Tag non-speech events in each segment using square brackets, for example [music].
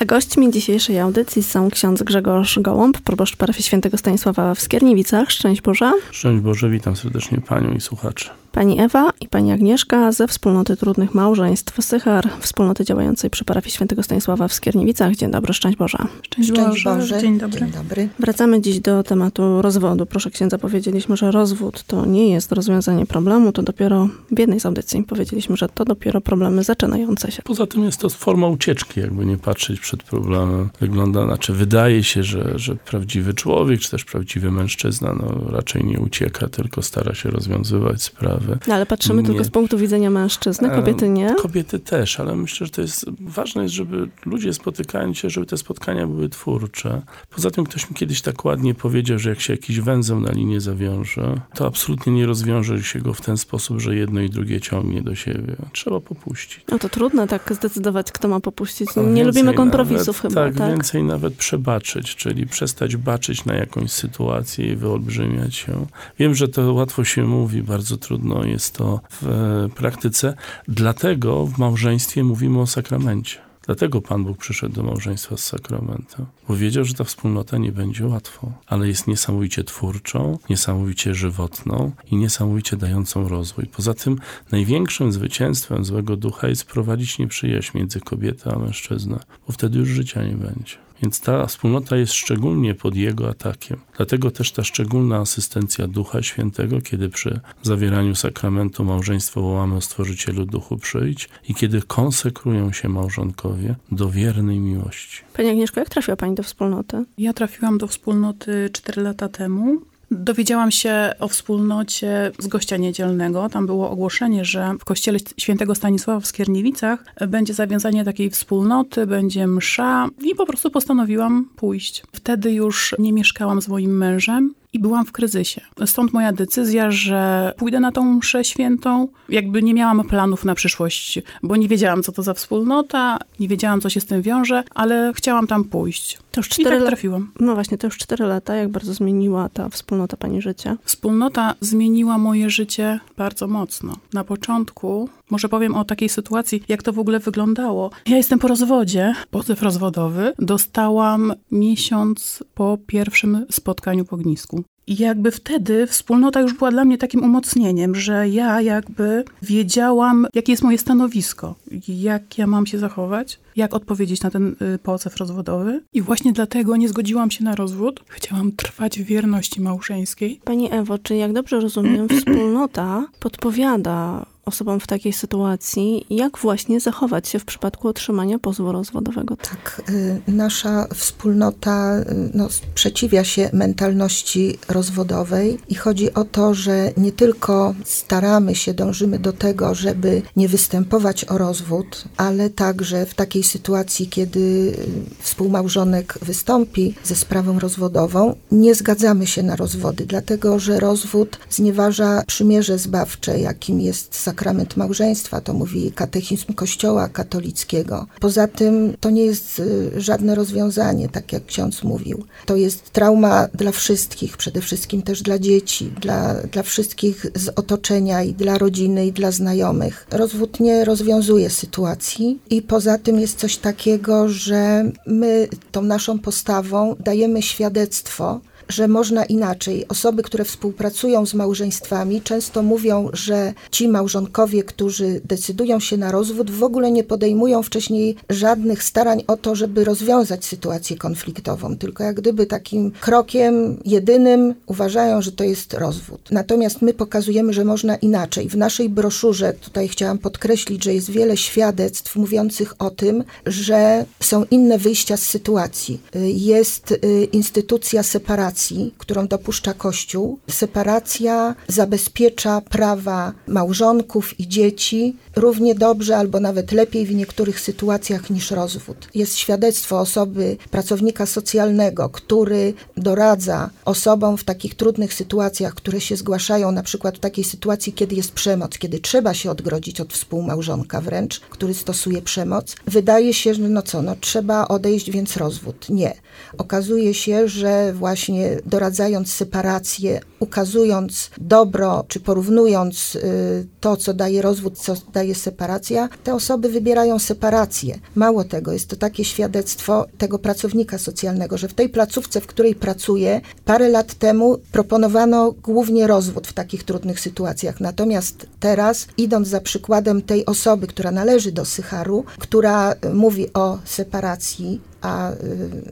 A gośćmi dzisiejszej audycji są ksiądz Grzegorz Gołąb, proboszcz parafii świętego Stanisława w Skierniewicach. Szczęść Boże. Szczęść Boże, witam serdecznie Panią i słuchaczy. Pani Ewa i pani Agnieszka ze Wspólnoty Trudnych Małżeństw Sychar, wspólnoty działającej przy parafii świętego Stanisława w Skierniewicach. Dzień dobry, szczęść Boże. Szczęść, Szczęść Boże. Boże. Dzień dobry. Dzień dobry. Wracamy dziś do tematu rozwodu. Proszę księdza, powiedzieliśmy, że rozwód to nie jest rozwiązanie problemu, to dopiero w jednej z audycji powiedzieliśmy, że to dopiero problemy zaczynające się. Poza tym jest to forma ucieczki, jakby nie patrzeć przed problemem. Wygląda, znaczy wydaje się, że, że prawdziwy człowiek, czy też prawdziwy mężczyzna, no raczej nie ucieka, tylko stara się rozwiązywać sprawy. No, ale patrzymy Nie. tylko z punktu widzenia mężczyzny, kobiety nie. Kobiety też, ale myślę, że to jest ważne jest, żeby ludzie spotykając się, żeby te spotkania były twórcze. Poza tym ktoś mi kiedyś tak ładnie powiedział, że jak się jakiś węzeł na linię zawiąże, to absolutnie nie rozwiąże się go w ten sposób, że jedno i drugie ciągnie do siebie. Trzeba popuścić. No to trudno tak zdecydować, kto ma popuścić. Nie lubimy kompromisów nawet, chyba, tak, tak? więcej nawet przebaczyć, czyli przestać baczyć na jakąś sytuację i wyolbrzymiać się. Wiem, że to łatwo się mówi, bardzo trudno jest to w e, praktyce. Dlatego w małżeństwie mówimy o sakramencie. Dlatego Pan Bóg przyszedł do małżeństwa z sakramentem, bo wiedział, że ta wspólnota nie będzie łatwą, ale jest niesamowicie twórczą, niesamowicie żywotną i niesamowicie dającą rozwój. Poza tym największym zwycięstwem złego ducha jest prowadzić nieprzyjaźń między kobietą a mężczyzną, bo wtedy już życia nie będzie. Więc ta wspólnota jest szczególnie pod jego atakiem. Dlatego też ta szczególna asystencja Ducha Świętego, kiedy przy zawieraniu sakramentu małżeństwo wołamy o Stworzycielu Duchu przyjdź i kiedy konsekrują się małżonkowie do wiernej miłości. Pani Agnieszko, jak trafiła Pani do wspólnoty? Ja trafiłam do wspólnoty 4 lata temu. Dowiedziałam się o wspólnocie z gościa niedzielnego. Tam było ogłoszenie, że w kościele świętego Stanisława w Skierniewicach będzie zawiązanie takiej wspólnoty, będzie msza i po prostu postanowiłam pójść. Wtedy już nie mieszkałam z moim mężem i byłam w kryzysie. Stąd moja decyzja, że pójdę na tą mszę świętą. Jakby nie miałam planów na przyszłość, bo nie wiedziałam, co to za wspólnota, nie wiedziałam, co się z tym wiąże, ale chciałam tam pójść. To już I cztery tak trafiłam. No właśnie, to już cztery lata. Jak bardzo zmieniła ta wspólnota Pani życie? Wspólnota zmieniła moje życie bardzo mocno. Na początku, może powiem o takiej sytuacji, jak to w ogóle wyglądało. Ja jestem po rozwodzie, pozew rozwodowy. Dostałam miesiąc po pierwszym spotkaniu po ognisku. I jakby wtedy wspólnota już była dla mnie takim umocnieniem, że ja jakby wiedziałam, jakie jest moje stanowisko, jak ja mam się zachować, jak odpowiedzieć na ten y, pozew rozwodowy. I właśnie dlatego nie zgodziłam się na rozwód. Chciałam trwać w wierności małżeńskiej. Pani Ewo, czy jak dobrze rozumiem, [clears throat] wspólnota podpowiada osobom w takiej sytuacji, jak właśnie zachować się w przypadku otrzymania pozwu rozwodowego? Tak, y, nasza wspólnota y, no, sprzeciwia się mentalności rozwodowej i chodzi o to, że nie tylko staramy się, dążymy do tego, żeby nie występować o rozwód, ale także w takiej sytuacji, kiedy y, współmałżonek wystąpi ze sprawą rozwodową, nie zgadzamy się na rozwody, dlatego że rozwód znieważa przymierze zbawcze, jakim jest sakrament małżeństwa, to mówi katechizm Kościoła katolickiego. Poza tym to nie jest y, żadne rozwiązanie, tak jak ksiądz mówił. To jest trauma dla wszystkich, przede wszystkim też dla dzieci, dla, dla wszystkich z otoczenia i dla rodziny i dla znajomych. Rozwód nie rozwiązuje sytuacji i poza tym jest coś takiego, że my tą naszą postawą dajemy świadectwo, że można inaczej. Osoby, które współpracują z małżeństwami, często mówią, że ci małżonkowie, którzy decydują się na rozwód, w ogóle nie podejmują wcześniej żadnych starań o to, żeby rozwiązać sytuację konfliktową, tylko jak gdyby takim krokiem jedynym uważają, że to jest rozwód. Natomiast my pokazujemy, że można inaczej. W naszej broszurze, tutaj chciałam podkreślić, że jest wiele świadectw mówiących o tym, że są inne wyjścia z sytuacji. Jest y, instytucja separacji, którą dopuszcza Kościół. Separacja zabezpiecza prawa małżonków i dzieci równie dobrze albo nawet lepiej w niektórych sytuacjach niż rozwód. Jest świadectwo osoby, pracownika socjalnego, który doradza osobom w takich trudnych sytuacjach, które się zgłaszają, na przykład w takiej sytuacji, kiedy jest przemoc, kiedy trzeba się odgrodzić od współmałżonka wręcz, który stosuje przemoc. Wydaje się, że no co, no trzeba odejść, więc rozwód. Nie. Okazuje się, że właśnie doradzając separację, ukazując dobro, czy porównując y, to, co daje rozwód, co daje separacja, te osoby wybierają separację. Mało tego, jest to takie świadectwo tego pracownika socjalnego, że w tej placówce, w której pracuje, parę lat temu proponowano głównie rozwód w takich trudnych sytuacjach. Natomiast teraz, idąc za przykładem tej osoby, która należy do Sycharu, która mówi o separacji, a y,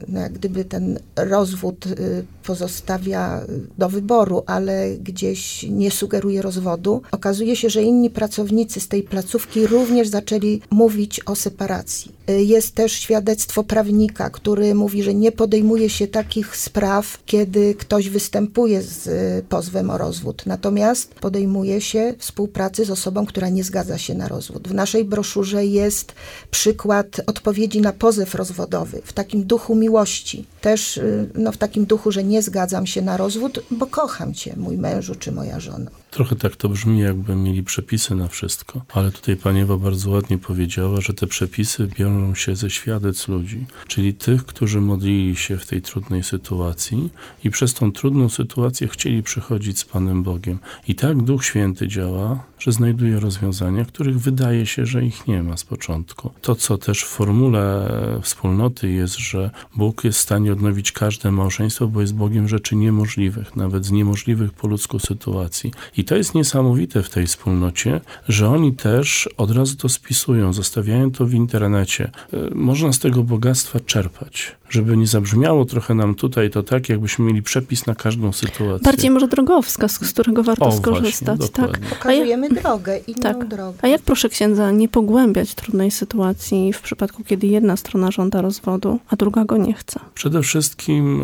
no, jak gdyby ten rozwód y, pozostawia do wyboru, ale gdzieś nie sugeruje rozwodu, okazuje się, że inni pracownicy z tej placówki również zaczęli mówić o separacji. Y, jest też świadectwo prawnika, który mówi, że nie podejmuje się takich spraw, kiedy ktoś występuje z pozwem o rozwód, natomiast podejmuje się współpracy z osobą, która nie zgadza się na rozwód. W naszej broszurze jest przykład odpowiedzi na pozew rozwodowy w takim duchu miłości. Też y, no, w takim duchu, że nie zgadzam się na rozwód, bo kocham cię, mój mężu czy moja żona. Trochę tak to brzmi, jakby mieli przepisy na wszystko, ale tutaj pani Ewa bardzo ładnie powiedziała, że te przepisy biorą się ze świadectw ludzi, czyli tych, którzy modlili się w tej trudnej sytuacji i przez tą trudną sytuację chcieli przychodzić z Panem Bogiem. I tak Duch Święty działa, że znajduje rozwiązania, których wydaje się, że ich nie ma z początku. To, co też w formule wspólnoty jest, że Bóg jest w stanie odnowić każde małżeństwo, bo jest Bogiem rzeczy niemożliwych, nawet z niemożliwych po ludzku sytuacji. I to jest niesamowite w tej wspólnocie, że oni też od razu to spisują, zostawiają to w internecie. E, można z tego bogactwa czerpać. Żeby nie zabrzmiało trochę nam tutaj to tak, jakbyśmy mieli przepis na każdą sytuację. Bardziej może drogowskaz, z którego warto o, skorzystać. Właśnie, tak. Pokazujemy drogę, inną tak. drogę. A jak proszę księdza nie pogłębiać trudnej sytuacji w przypadku, kiedy jedna strona żąda rozwodu, a druga go nie chce? Przede wszystkim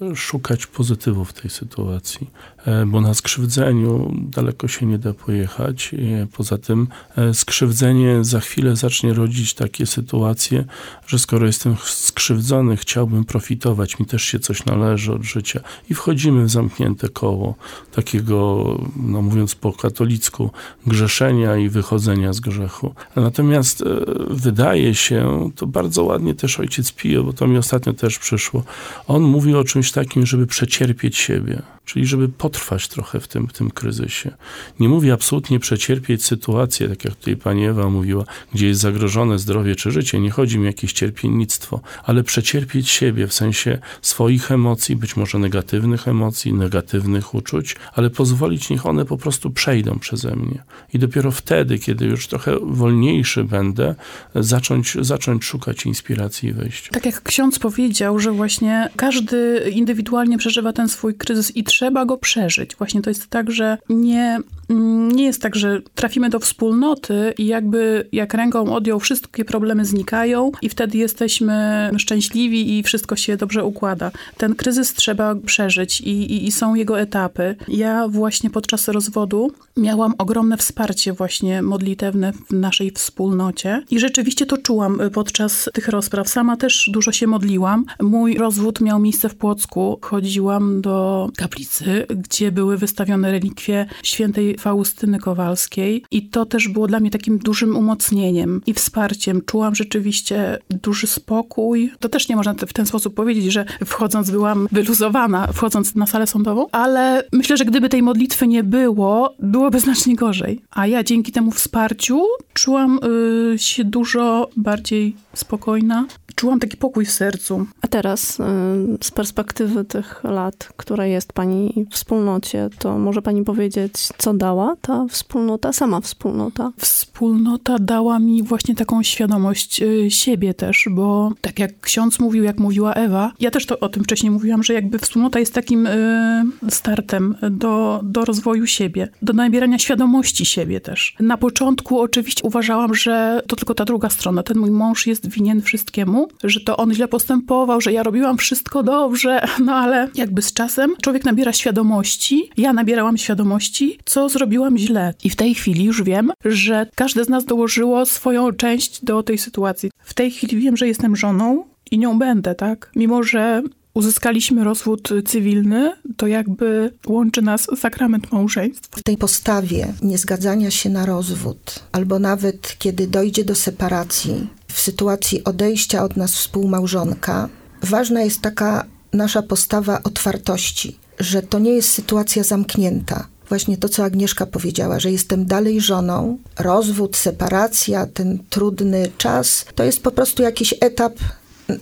e, szukać pozytywów w tej sytuacji, e, bo na skrzywdzeniu daleko się nie da pojechać. E, poza tym e, skrzywdzenie za chwilę zacznie rodzić takie sytuacje, że skoro jestem skrzywdzony, chciałbym profitować, mi też się coś należy od życia i wchodzimy w zamknięte koło takiego, no mówiąc po katolicku, grzeszenia i wychodzenia z grzechu. Natomiast e, wydaje się, to bardzo ładnie też ojciec Pio, bo to mi ostatnio też przyszło, on mówi o czymś takim, żeby przecierpieć siebie czyli żeby potrwać trochę w tym, w tym kryzysie. Nie mówię absolutnie przecierpieć sytuację, tak jak tutaj pani Ewa mówiła, gdzie jest zagrożone zdrowie czy życie. Nie chodzi mi o jakieś cierpiennictwo, ale przecierpieć siebie w sensie swoich emocji, być może negatywnych emocji, negatywnych uczuć, ale pozwolić, niech one po prostu przejdą przeze mnie. I dopiero wtedy, kiedy już trochę wolniejszy będę, zacząć, zacząć szukać inspiracji i wyjścia. Tak jak ksiądz powiedział, że właśnie każdy indywidualnie przeżywa ten swój kryzys i trzeba go przeżyć. Właśnie to jest tak, że nie, nie jest tak, że trafimy do wspólnoty i jakby jak ręką odjął, wszystkie problemy znikają i wtedy jesteśmy szczęśliwi i wszystko się dobrze układa. Ten kryzys trzeba przeżyć i, i, i są jego etapy. Ja właśnie podczas rozwodu miałam ogromne wsparcie właśnie modlitewne w naszej wspólnocie i rzeczywiście to czułam podczas tych rozpraw. Sama też dużo się modliłam. Mój rozwód miał miejsce w Płocku. Chodziłam do kaplicy gdzie były wystawione relikwie świętej Faustyny Kowalskiej i to też było dla mnie takim dużym umocnieniem i wsparciem. Czułam rzeczywiście duży spokój. To też nie można w ten sposób powiedzieć, że wchodząc byłam wyluzowana, wchodząc na salę sądową, ale myślę, że gdyby tej modlitwy nie było, byłoby znacznie gorzej. A ja dzięki temu wsparciu czułam y, się dużo bardziej spokojna. Czułam taki pokój w sercu. A teraz y, z perspektywy tych lat, które jest pani w wspólnocie, to może pani powiedzieć, co dała ta wspólnota, sama wspólnota? Wspólnota dała mi właśnie taką świadomość y, siebie też, bo tak jak ksiądz mówił, jak mówiła Ewa, ja też to o tym wcześniej mówiłam, że jakby wspólnota jest takim y, startem do, do rozwoju siebie, do nabierania świadomości siebie też. Na początku oczywiście uważałam, że to tylko ta druga strona, ten mój mąż jest winien wszystkiemu, że to on źle postępował, że ja robiłam wszystko dobrze, [laughs] no ale jakby z czasem człowiek nabiera świadomości, ja nabierałam świadomości, co zrobiłam źle. I w tej chwili już wiem, że każde z nas dołożyło swoją część do tej sytuacji. W tej chwili wiem, że jestem żoną i nią będę, tak? Mimo, że uzyskaliśmy rozwód cywilny, to jakby łączy nas sakrament małżeństwa. W tej postawie niezgadzania się na rozwód, albo nawet kiedy dojdzie do separacji, sytuacji odejścia od nas współmałżonka, ważna jest taka nasza postawa otwartości, że to nie jest sytuacja zamknięta. Właśnie to, co Agnieszka powiedziała, że jestem dalej żoną, rozwód, separacja, ten trudny czas, to jest po prostu jakiś etap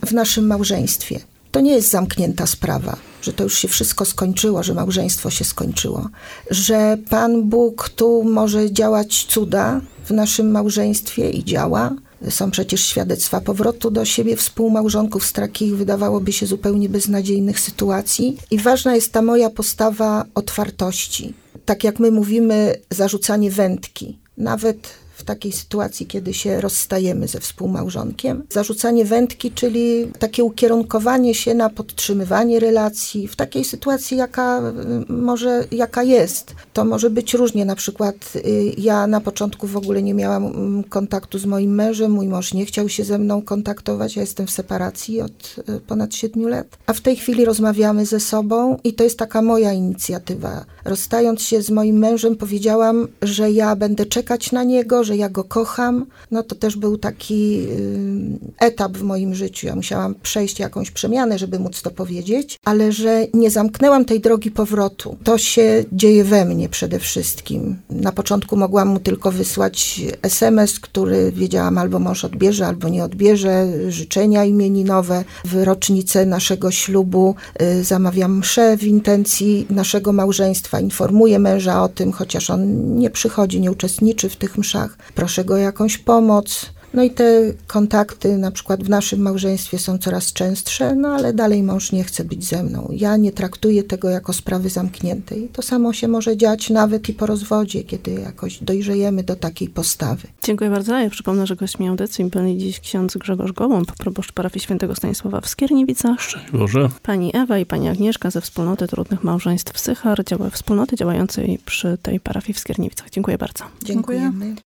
w naszym małżeństwie. To nie jest zamknięta sprawa, że to już się wszystko skończyło, że małżeństwo się skończyło, że Pan Bóg tu może działać cuda w naszym małżeństwie i działa. Są przecież świadectwa powrotu do siebie współmałżonków z takich, wydawałoby się, zupełnie beznadziejnych sytuacji. I ważna jest ta moja postawa otwartości. Tak jak my mówimy, zarzucanie wędki. Nawet takiej sytuacji, kiedy się rozstajemy ze współmałżonkiem. Zarzucanie wędki, czyli takie ukierunkowanie się na podtrzymywanie relacji w takiej sytuacji, jaka y, może, jaka jest. To może być różnie. Na przykład y, ja na początku w ogóle nie miałam mm, kontaktu z moim mężem, mój mąż nie chciał się ze mną kontaktować, ja jestem w separacji od y, ponad siedmiu lat. A w tej chwili rozmawiamy ze sobą i to jest taka moja inicjatywa. Rozstając się z moim mężem, powiedziałam, że ja będę czekać na niego, że ja go kocham, no to też był taki y, etap w moim życiu. Ja musiałam przejść jakąś przemianę, żeby móc to powiedzieć, ale że nie zamknęłam tej drogi powrotu. To się dzieje we mnie przede wszystkim. Na początku mogłam mu tylko wysłać SMS, który wiedziałam albo mąż odbierze, albo nie odbierze, życzenia imieninowe. W rocznicę naszego ślubu y, zamawiam mszę w intencji naszego małżeństwa, informuję męża o tym, chociaż on nie przychodzi, nie uczestniczy w tych mszach proszę go o jakąś pomoc. No i te kontakty na przykład w naszym małżeństwie są coraz częstsze, no ale dalej mąż nie chce być ze mną. Ja nie traktuję tego jako sprawy zamkniętej. To samo się może dziać nawet i po rozwodzie, kiedy jakoś dojrzejemy do takiej postawy. Dziękuję bardzo. Ja przypomnę, że gośćmi audycji byli dziś ksiądz Grzegorz Gołąb, proboszcz parafii świętego Stanisława w Skierniewicach. Szczęść Boże. Pani Ewa i pani Agnieszka ze Wspólnoty Trudnych Małżeństw Sychar, działa wspólnoty działającej przy tej parafii w Skierniewicach. Dziękuję bardzo. Dziękujemy.